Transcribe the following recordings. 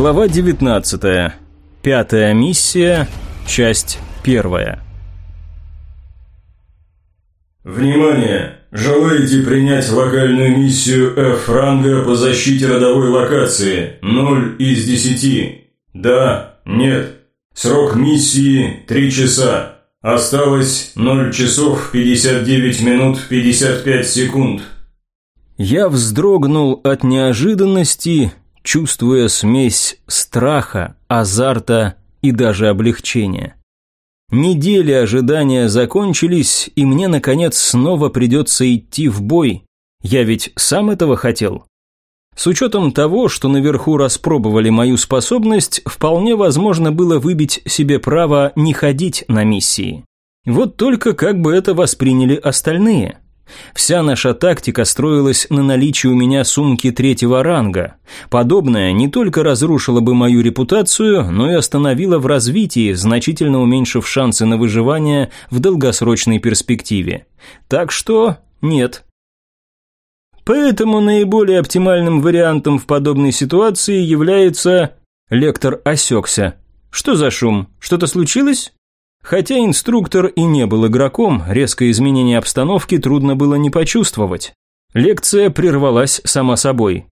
Глава 19. Пятая миссия. Часть первая. Внимание! Желаете принять локальную миссию F-ранга по защите родовой локации 0 из 10? Да, нет. Срок миссии 3 часа. Осталось 0 часов 59 минут 55 секунд. Я вздрогнул от неожиданности чувствуя смесь страха, азарта и даже облегчения. Недели ожидания закончились, и мне, наконец, снова придется идти в бой. Я ведь сам этого хотел. С учетом того, что наверху распробовали мою способность, вполне возможно было выбить себе право не ходить на миссии. Вот только как бы это восприняли остальные – Вся наша тактика строилась на наличии у меня сумки третьего ранга. Подобное не только разрушило бы мою репутацию, но и остановило в развитии, значительно уменьшив шансы на выживание в долгосрочной перспективе. Так что нет. Поэтому наиболее оптимальным вариантом в подобной ситуации является... Лектор осекся. Что за шум? Что-то случилось? Хотя инструктор и не был игроком, резкое изменение обстановки трудно было не почувствовать. Лекция прервалась сама собой.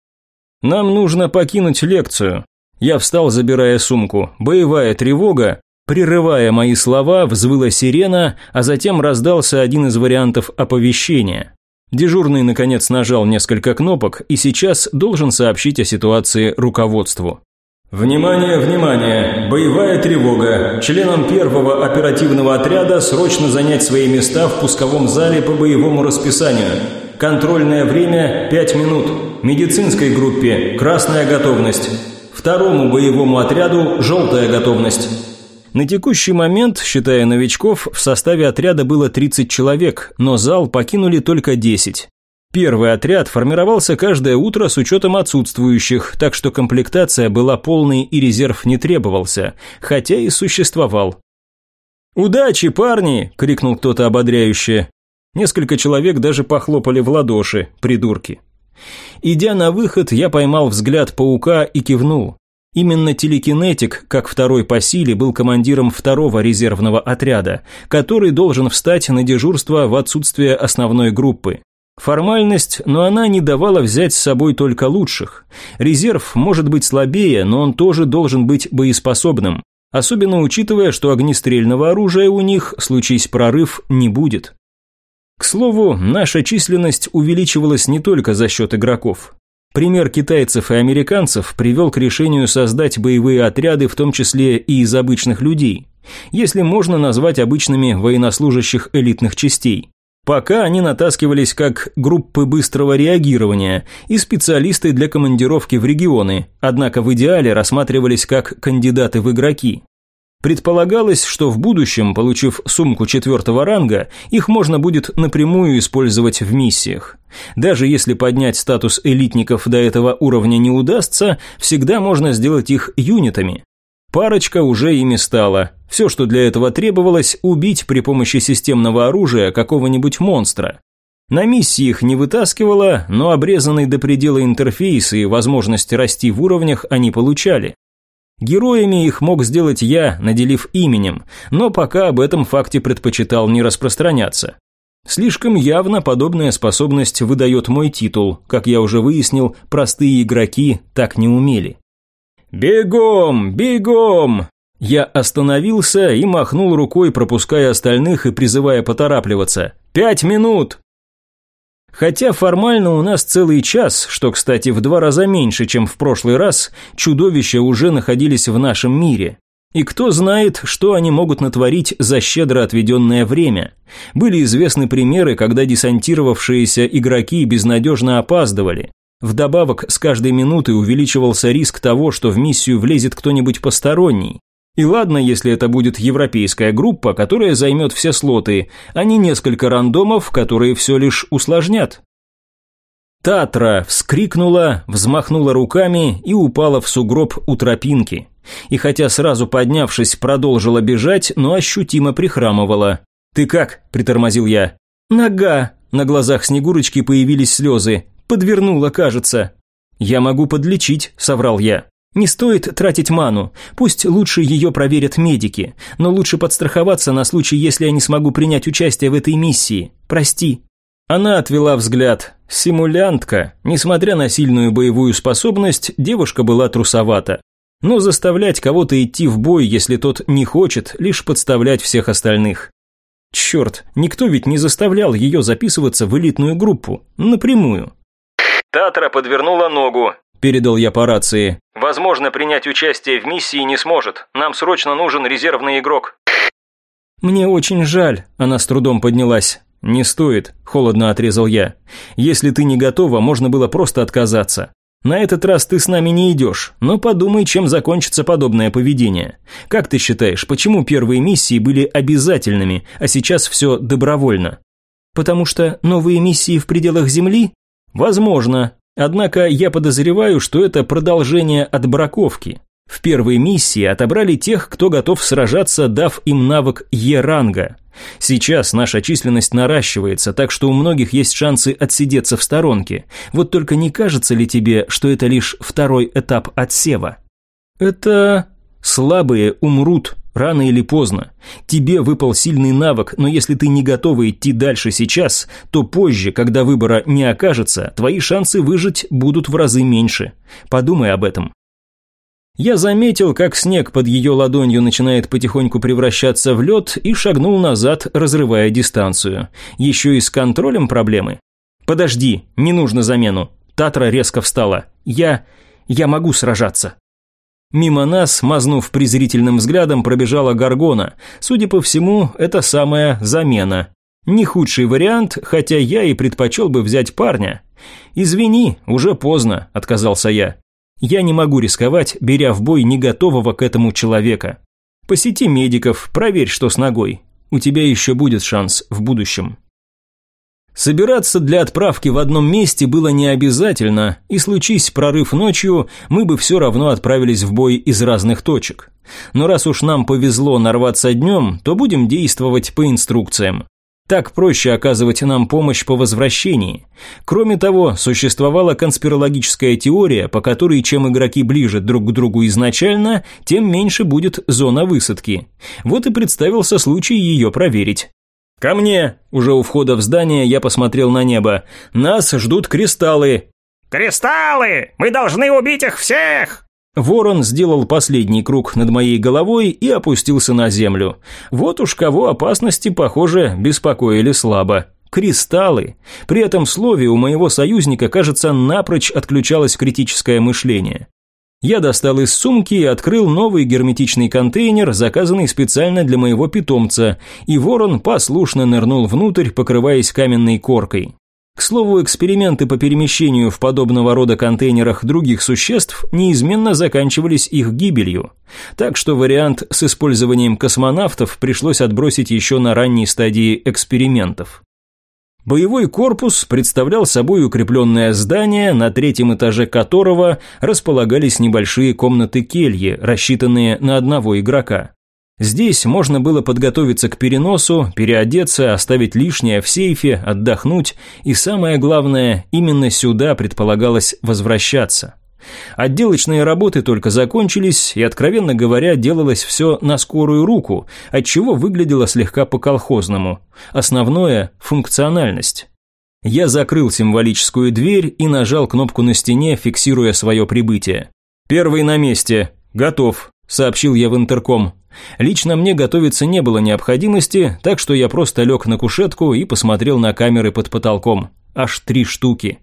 «Нам нужно покинуть лекцию». Я встал, забирая сумку. Боевая тревога. Прерывая мои слова, взвыла сирена, а затем раздался один из вариантов оповещения. Дежурный, наконец, нажал несколько кнопок и сейчас должен сообщить о ситуации руководству. Внимание, внимание! Боевая тревога. Членам первого оперативного отряда срочно занять свои места в пусковом зале по боевому расписанию. Контрольное время 5 минут. Медицинской группе красная готовность. Второму боевому отряду желтая готовность. На текущий момент, считая новичков, в составе отряда было 30 человек, но зал покинули только 10. Первый отряд формировался каждое утро с учетом отсутствующих, так что комплектация была полной и резерв не требовался, хотя и существовал. «Удачи, парни!» – крикнул кто-то ободряюще. Несколько человек даже похлопали в ладоши, придурки. Идя на выход, я поймал взгляд паука и кивнул. Именно телекинетик, как второй по силе, был командиром второго резервного отряда, который должен встать на дежурство в отсутствие основной группы. Формальность, но она не давала взять с собой только лучших. Резерв может быть слабее, но он тоже должен быть боеспособным. Особенно учитывая, что огнестрельного оружия у них, случись прорыв, не будет. К слову, наша численность увеличивалась не только за счет игроков. Пример китайцев и американцев привел к решению создать боевые отряды, в том числе и из обычных людей, если можно назвать обычными военнослужащих элитных частей. Пока они натаскивались как группы быстрого реагирования и специалисты для командировки в регионы, однако в идеале рассматривались как кандидаты в игроки. Предполагалось, что в будущем, получив сумку четвертого ранга, их можно будет напрямую использовать в миссиях. Даже если поднять статус элитников до этого уровня не удастся, всегда можно сделать их юнитами. Парочка уже ими стала. Все, что для этого требовалось, убить при помощи системного оружия какого-нибудь монстра. На миссии их не вытаскивало, но обрезанный до предела интерфейс и возможность расти в уровнях они получали. Героями их мог сделать я, наделив именем, но пока об этом факте предпочитал не распространяться. Слишком явно подобная способность выдает мой титул, как я уже выяснил, простые игроки так не умели. «Бегом! Бегом!» Я остановился и махнул рукой, пропуская остальных и призывая поторапливаться. «Пять минут!» Хотя формально у нас целый час, что, кстати, в два раза меньше, чем в прошлый раз, чудовища уже находились в нашем мире. И кто знает, что они могут натворить за щедро отведенное время. Были известны примеры, когда десантировавшиеся игроки безнадежно опаздывали. Вдобавок, с каждой минутой увеличивался риск того, что в миссию влезет кто-нибудь посторонний. И ладно, если это будет европейская группа, которая займет все слоты, а не несколько рандомов, которые все лишь усложнят. Татра вскрикнула, взмахнула руками и упала в сугроб у тропинки. И хотя сразу поднявшись, продолжила бежать, но ощутимо прихрамывала. «Ты как?» – притормозил я. «Нога!» – на глазах Снегурочки появились слезы. Подвернула, кажется. Я могу подлечить, соврал я. Не стоит тратить ману. Пусть лучше ее проверят медики, но лучше подстраховаться на случай, если я не смогу принять участие в этой миссии. Прости. Она отвела взгляд. Симулянтка. Несмотря на сильную боевую способность, девушка была трусовата. Но заставлять кого-то идти в бой, если тот не хочет, лишь подставлять всех остальных. Черт, никто ведь не заставлял ее записываться в элитную группу. Напрямую. Татра подвернула ногу. – передал я по рации. «Возможно, принять участие в миссии не сможет. Нам срочно нужен резервный игрок». «Мне очень жаль», – она с трудом поднялась. «Не стоит», – холодно отрезал я. «Если ты не готова, можно было просто отказаться. На этот раз ты с нами не идешь, но подумай, чем закончится подобное поведение. Как ты считаешь, почему первые миссии были обязательными, а сейчас все добровольно?» «Потому что новые миссии в пределах Земли?» «Возможно, Однако я подозреваю, что это продолжение отбраковки. В первой миссии отобрали тех, кто готов сражаться, дав им навык Е-ранга. Сейчас наша численность наращивается, так что у многих есть шансы отсидеться в сторонке. Вот только не кажется ли тебе, что это лишь второй этап отсева? Это слабые умрут, Рано или поздно. Тебе выпал сильный навык, но если ты не готова идти дальше сейчас, то позже, когда выбора не окажется, твои шансы выжить будут в разы меньше. Подумай об этом. Я заметил, как снег под ее ладонью начинает потихоньку превращаться в лед и шагнул назад, разрывая дистанцию. Еще и с контролем проблемы. «Подожди, не нужно замену». Татра резко встала. «Я... я могу сражаться». Мимо нас, мазнув презрительным взглядом, пробежала Гаргона. Судя по всему, это самая замена. Не худший вариант, хотя я и предпочел бы взять парня. «Извини, уже поздно», – отказался я. «Я не могу рисковать, беря в бой не готового к этому человека. Посети медиков, проверь, что с ногой. У тебя еще будет шанс в будущем». Собираться для отправки в одном месте было не обязательно, и случись прорыв ночью, мы бы все равно отправились в бой из разных точек. Но раз уж нам повезло нарваться днем, то будем действовать по инструкциям. Так проще оказывать нам помощь по возвращении. Кроме того, существовала конспирологическая теория, по которой чем игроки ближе друг к другу изначально, тем меньше будет зона высадки. Вот и представился случай ее проверить. «Ко мне!» Уже у входа в здание я посмотрел на небо. «Нас ждут кристаллы!» «Кристаллы! Мы должны убить их всех!» Ворон сделал последний круг над моей головой и опустился на землю. Вот уж кого опасности, похоже, беспокоили слабо. Кристаллы. При этом слове у моего союзника, кажется, напрочь отключалось критическое мышление. Я достал из сумки и открыл новый герметичный контейнер, заказанный специально для моего питомца, и ворон послушно нырнул внутрь, покрываясь каменной коркой. К слову, эксперименты по перемещению в подобного рода контейнерах других существ неизменно заканчивались их гибелью. Так что вариант с использованием космонавтов пришлось отбросить еще на ранней стадии экспериментов. Боевой корпус представлял собой укрепленное здание, на третьем этаже которого располагались небольшие комнаты-кельи, рассчитанные на одного игрока. Здесь можно было подготовиться к переносу, переодеться, оставить лишнее в сейфе, отдохнуть, и самое главное, именно сюда предполагалось возвращаться. Отделочные работы только закончились, и, откровенно говоря, делалось все на скорую руку, отчего выглядело слегка по-колхозному. Основное – функциональность. Я закрыл символическую дверь и нажал кнопку на стене, фиксируя свое прибытие. «Первый на месте. Готов», – сообщил я в интерком. Лично мне готовиться не было необходимости, так что я просто лег на кушетку и посмотрел на камеры под потолком. Аж три штуки.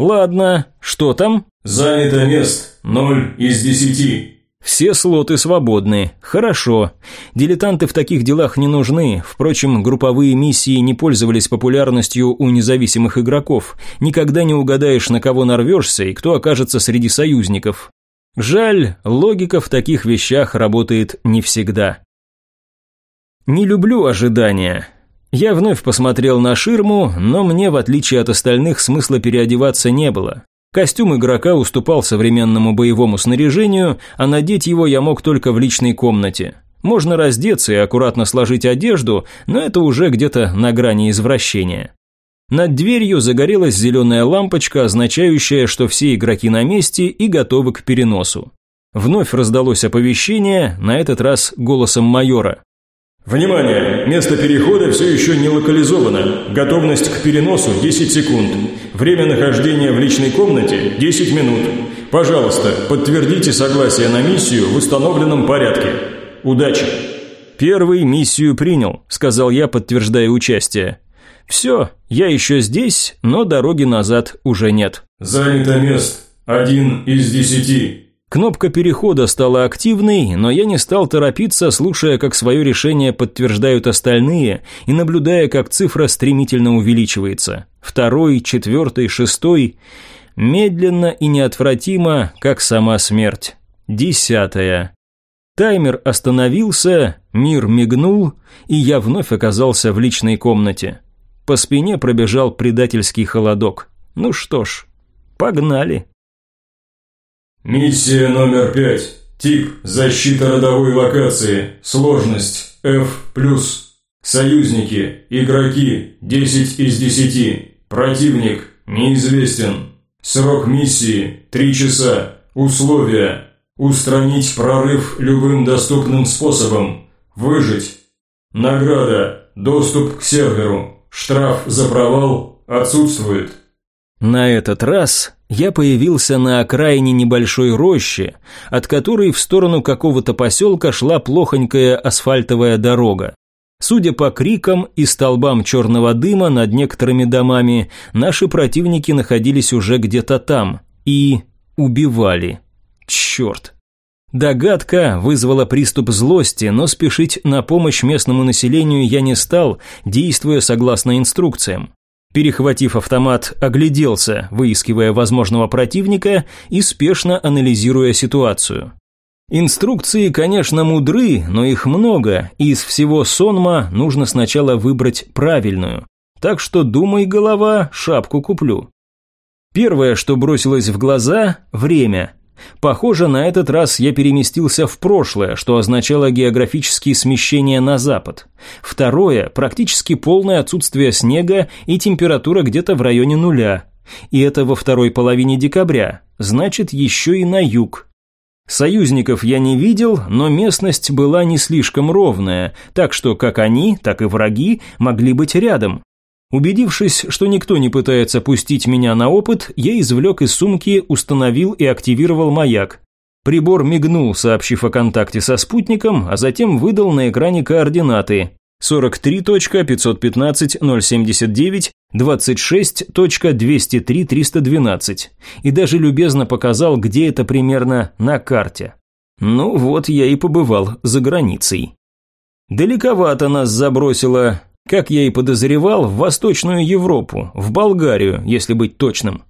«Ладно, что там?» «Занято мест. Ноль из десяти». Все слоты свободны. Хорошо. Дилетанты в таких делах не нужны. Впрочем, групповые миссии не пользовались популярностью у независимых игроков. Никогда не угадаешь, на кого нарвешься и кто окажется среди союзников. Жаль, логика в таких вещах работает не всегда. Не люблю ожидания. Я вновь посмотрел на ширму, но мне, в отличие от остальных, смысла переодеваться не было. Костюм игрока уступал современному боевому снаряжению, а надеть его я мог только в личной комнате. Можно раздеться и аккуратно сложить одежду, но это уже где-то на грани извращения. Над дверью загорелась зеленая лампочка, означающая, что все игроки на месте и готовы к переносу. Вновь раздалось оповещение, на этот раз голосом майора. Внимание! Место перехода все еще не локализовано. Готовность к переносу 10 секунд. Время нахождения в личной комнате 10 минут. Пожалуйста, подтвердите согласие на миссию в установленном порядке. Удачи! «Первый миссию принял», – сказал я, подтверждая участие. «Все, я еще здесь, но дороги назад уже нет». «Занято мест. Один из десяти». Кнопка перехода стала активной, но я не стал торопиться, слушая, как свое решение подтверждают остальные и наблюдая, как цифра стремительно увеличивается. Второй, четвертый, шестой. Медленно и неотвратимо, как сама смерть. Десятая. Таймер остановился, мир мигнул, и я вновь оказался в личной комнате. По спине пробежал предательский холодок. Ну что ж, погнали. Миссия номер пять. Тип – защита родовой локации. Сложность – F+. Союзники, игроки – 10 из 10. Противник – неизвестен. Срок миссии – 3 часа. Условия – устранить прорыв любым доступным способом. Выжить. Награда – доступ к серверу. Штраф за провал отсутствует. На этот раз я появился на окраине небольшой рощи, от которой в сторону какого-то поселка шла плохонькая асфальтовая дорога. Судя по крикам и столбам черного дыма над некоторыми домами, наши противники находились уже где-то там и убивали. Черт! Догадка вызвала приступ злости, но спешить на помощь местному населению я не стал, действуя согласно инструкциям. Перехватив автомат, огляделся, выискивая возможного противника и спешно анализируя ситуацию. Инструкции, конечно, мудры, но их много, и из всего сонма нужно сначала выбрать правильную. Так что думай, голова, шапку куплю. Первое, что бросилось в глаза – время. Похоже, на этот раз я переместился в прошлое, что означало географические смещения на запад. Второе – практически полное отсутствие снега и температура где-то в районе нуля. И это во второй половине декабря, значит, еще и на юг. Союзников я не видел, но местность была не слишком ровная, так что как они, так и враги могли быть рядом. Убедившись, что никто не пытается пустить меня на опыт, я извлек из сумки, установил и активировал маяк. Прибор мигнул, сообщив о контакте со спутником, а затем выдал на экране координаты 43.515.079, 26.203.312 и даже любезно показал, где это примерно на карте. Ну вот я и побывал за границей. Далековато нас забросило, как я и подозревал, в Восточную Европу, в Болгарию, если быть точным.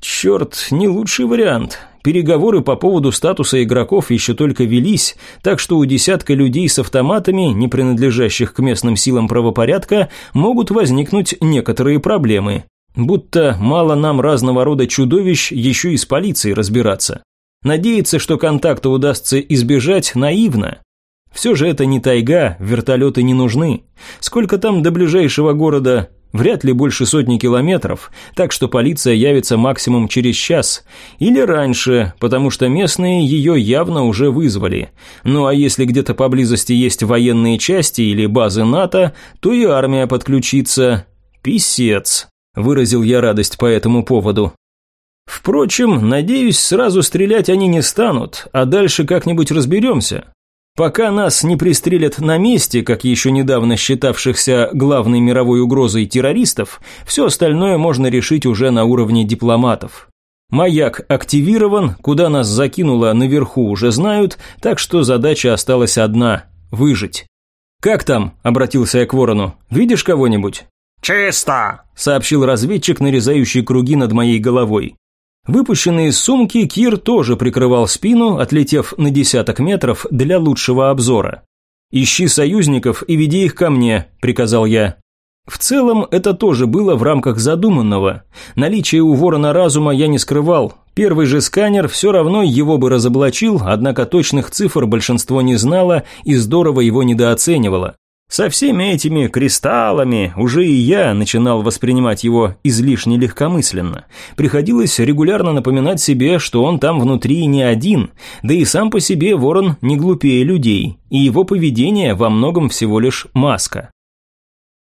Черт, не лучший вариант. Переговоры по поводу статуса игроков еще только велись, так что у десятка людей с автоматами, не принадлежащих к местным силам правопорядка, могут возникнуть некоторые проблемы. Будто мало нам разного рода чудовищ еще и с полицией разбираться. Надеяться, что контакта удастся избежать, наивно. Все же это не тайга, вертолеты не нужны. Сколько там до ближайшего города? Вряд ли больше сотни километров, так что полиция явится максимум через час. Или раньше, потому что местные ее явно уже вызвали. Ну а если где-то поблизости есть военные части или базы НАТО, то и армия подключится. Писец, выразил я радость по этому поводу. Впрочем, надеюсь, сразу стрелять они не станут, а дальше как-нибудь разберемся. Пока нас не пристрелят на месте, как еще недавно считавшихся главной мировой угрозой террористов, все остальное можно решить уже на уровне дипломатов. Маяк активирован, куда нас закинуло наверху уже знают, так что задача осталась одна – выжить. «Как там?» – обратился я к ворону. «Видишь кого-нибудь?» «Чисто!» – сообщил разведчик, нарезающий круги над моей головой. Выпущенный из сумки, Кир тоже прикрывал спину, отлетев на десяток метров для лучшего обзора. «Ищи союзников и веди их ко мне», – приказал я. В целом, это тоже было в рамках задуманного. Наличие у ворона разума я не скрывал. Первый же сканер все равно его бы разоблачил, однако точных цифр большинство не знало и здорово его недооценивало. Со всеми этими кристаллами уже и я начинал воспринимать его излишне легкомысленно. Приходилось регулярно напоминать себе, что он там внутри не один, да и сам по себе ворон не глупее людей, и его поведение во многом всего лишь маска.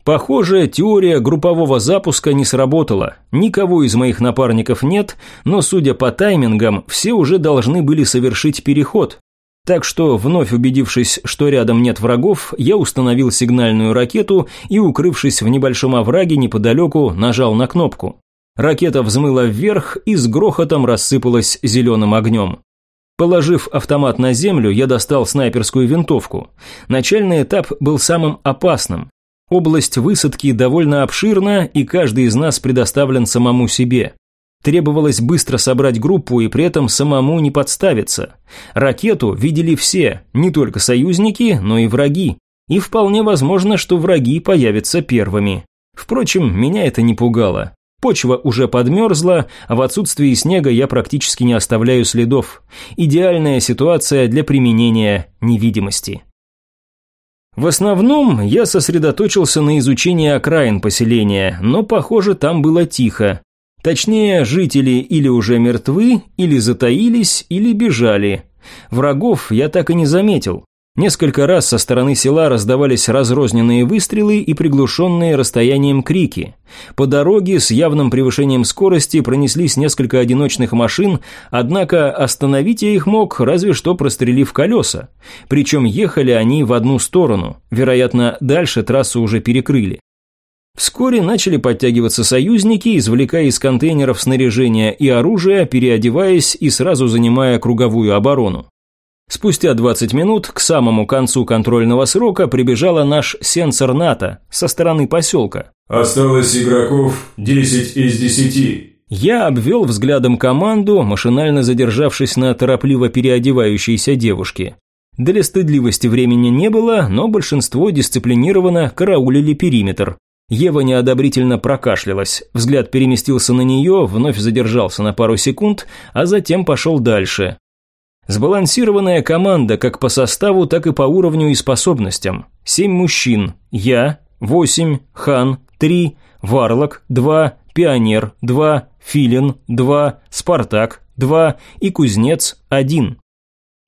Похоже, теория группового запуска не сработала. Никого из моих напарников нет, но, судя по таймингам, все уже должны были совершить переход, так что, вновь убедившись, что рядом нет врагов, я установил сигнальную ракету и, укрывшись в небольшом овраге неподалеку, нажал на кнопку. Ракета взмыла вверх и с грохотом рассыпалась зеленым огнем. Положив автомат на землю, я достал снайперскую винтовку. Начальный этап был самым опасным. Область высадки довольно обширна, и каждый из нас предоставлен самому себе. Требовалось быстро собрать группу и при этом самому не подставиться. Ракету видели все, не только союзники, но и враги. И вполне возможно, что враги появятся первыми. Впрочем, меня это не пугало. Почва уже подмерзла, а в отсутствии снега я практически не оставляю следов. Идеальная ситуация для применения невидимости. В основном я сосредоточился на изучении окраин поселения, но, похоже, там было тихо. Точнее, жители или уже мертвы, или затаились, или бежали. Врагов я так и не заметил. Несколько раз со стороны села раздавались разрозненные выстрелы и приглушенные расстоянием крики. По дороге с явным превышением скорости пронеслись несколько одиночных машин, однако остановить я их мог, разве что прострелив колеса. Причем ехали они в одну сторону, вероятно, дальше трассу уже перекрыли. Вскоре начали подтягиваться союзники, извлекая из контейнеров снаряжение и оружие, переодеваясь и сразу занимая круговую оборону. Спустя 20 минут к самому концу контрольного срока прибежала наш сенсор НАТО со стороны поселка. «Осталось игроков 10 из 10». Я обвел взглядом команду, машинально задержавшись на торопливо переодевающейся девушке. Для стыдливости времени не было, но большинство дисциплинированно караулили периметр. Ева неодобрительно прокашлялась, взгляд переместился на нее, вновь задержался на пару секунд, а затем пошел дальше. Сбалансированная команда как по составу, так и по уровню и способностям. Семь мужчин, я, восемь, Хан, три, Варлок, два, Пионер, два, Филин, два, Спартак, два и Кузнец, один.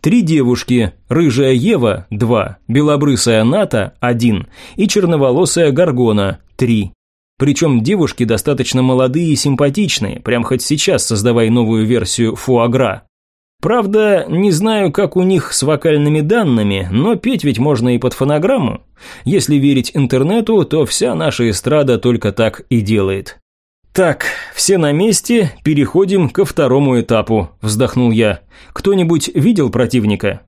Три девушки, рыжая Ева – два, белобрысая Ната – один и черноволосая Гаргона – три. Причем девушки достаточно молодые и симпатичные, прям хоть сейчас создавай новую версию фуагра. Правда, не знаю, как у них с вокальными данными, но петь ведь можно и под фонограмму. Если верить интернету, то вся наша эстрада только так и делает. «Так, все на месте, переходим ко второму этапу», – вздохнул я. «Кто-нибудь видел противника?»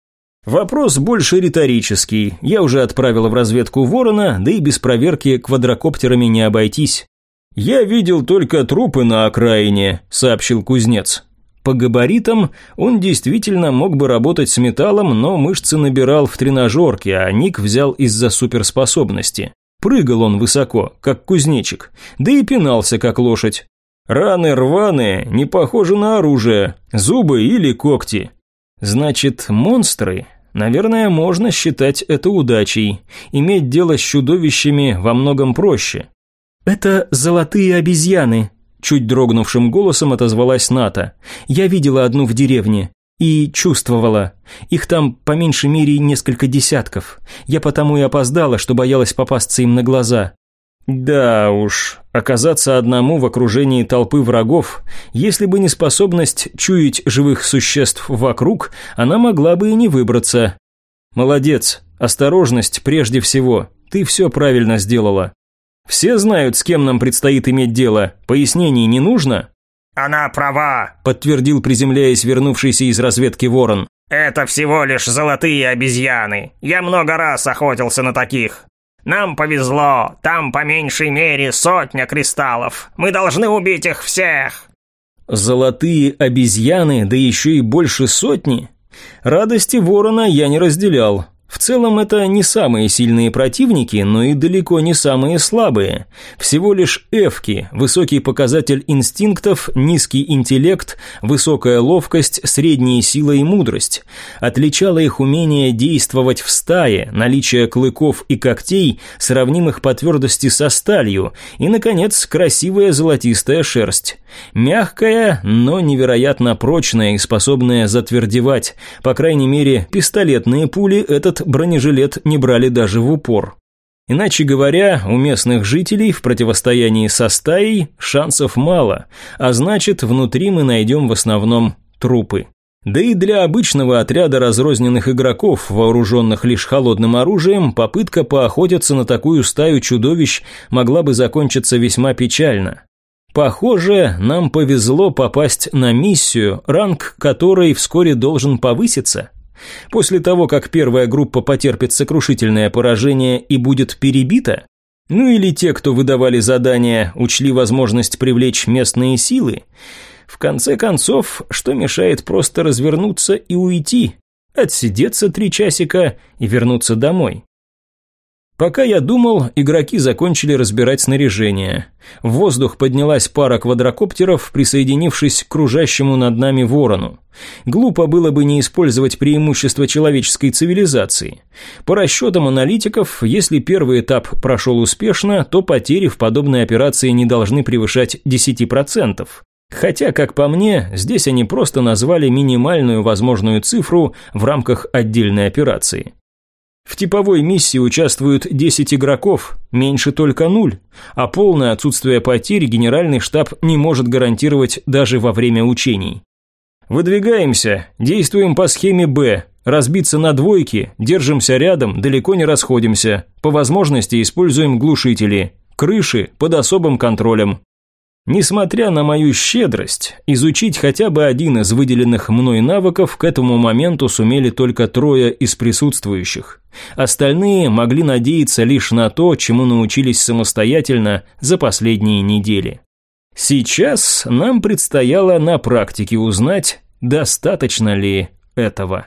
Вопрос больше риторический. Я уже отправил в разведку ворона, да и без проверки квадрокоптерами не обойтись. «Я видел только трупы на окраине», – сообщил кузнец. По габаритам он действительно мог бы работать с металлом, но мышцы набирал в тренажерке, а ник взял из-за суперспособности. Прыгал он высоко, как кузнечик, да и пинался, как лошадь. Раны рваные, не похожи на оружие, зубы или когти. Значит, монстры? Наверное, можно считать это удачей. Иметь дело с чудовищами во многом проще. «Это золотые обезьяны», – чуть дрогнувшим голосом отозвалась Ната. «Я видела одну в деревне. И чувствовала. Их там по меньшей мере несколько десятков. Я потому и опоздала, что боялась попасться им на глаза. Да уж, оказаться одному в окружении толпы врагов, если бы не способность чуять живых существ вокруг, она могла бы и не выбраться. Молодец, осторожность прежде всего, ты все правильно сделала. Все знают, с кем нам предстоит иметь дело, пояснений не нужно? «Она права», – подтвердил, приземляясь вернувшийся из разведки ворон. «Это всего лишь золотые обезьяны. Я много раз охотился на таких. Нам повезло, там по меньшей мере сотня кристаллов. Мы должны убить их всех». Золотые обезьяны, да еще и больше сотни? Радости ворона я не разделял. В целом это не самые сильные противники, но и далеко не самые слабые. Всего лишь эвки, высокий показатель инстинктов, низкий интеллект, высокая ловкость, средняя сила и мудрость. Отличало их умение действовать в стае, наличие клыков и когтей, сравнимых по твердости со сталью, и, наконец, красивая золотистая шерсть. Мягкая, но невероятно прочная и способная затвердевать. По крайней мере, пистолетные пули бронежилет не брали даже в упор. Иначе говоря, у местных жителей в противостоянии со стаей шансов мало, а значит, внутри мы найдем в основном трупы. Да и для обычного отряда разрозненных игроков, вооруженных лишь холодным оружием, попытка поохотиться на такую стаю чудовищ могла бы закончиться весьма печально. Похоже, нам повезло попасть на миссию, ранг которой вскоре должен повыситься – После того, как первая группа потерпит сокрушительное поражение и будет перебита, ну или те, кто выдавали задания, учли возможность привлечь местные силы, в конце концов, что мешает просто развернуться и уйти, отсидеться три часика и вернуться домой? Пока я думал, игроки закончили разбирать снаряжение. В воздух поднялась пара квадрокоптеров, присоединившись к кружащему над нами ворону. Глупо было бы не использовать преимущество человеческой цивилизации. По расчетам аналитиков, если первый этап прошел успешно, то потери в подобной операции не должны превышать 10%. Хотя, как по мне, здесь они просто назвали минимальную возможную цифру в рамках отдельной операции. В типовой миссии участвуют 10 игроков, меньше только нуль, а полное отсутствие потерь генеральный штаб не может гарантировать даже во время учений. Выдвигаемся, действуем по схеме «Б», разбиться на двойки, держимся рядом, далеко не расходимся, по возможности используем глушители, крыши под особым контролем. Несмотря на мою щедрость, изучить хотя бы один из выделенных мной навыков к этому моменту сумели только трое из присутствующих. Остальные могли надеяться лишь на то, чему научились самостоятельно за последние недели. Сейчас нам предстояло на практике узнать, достаточно ли этого.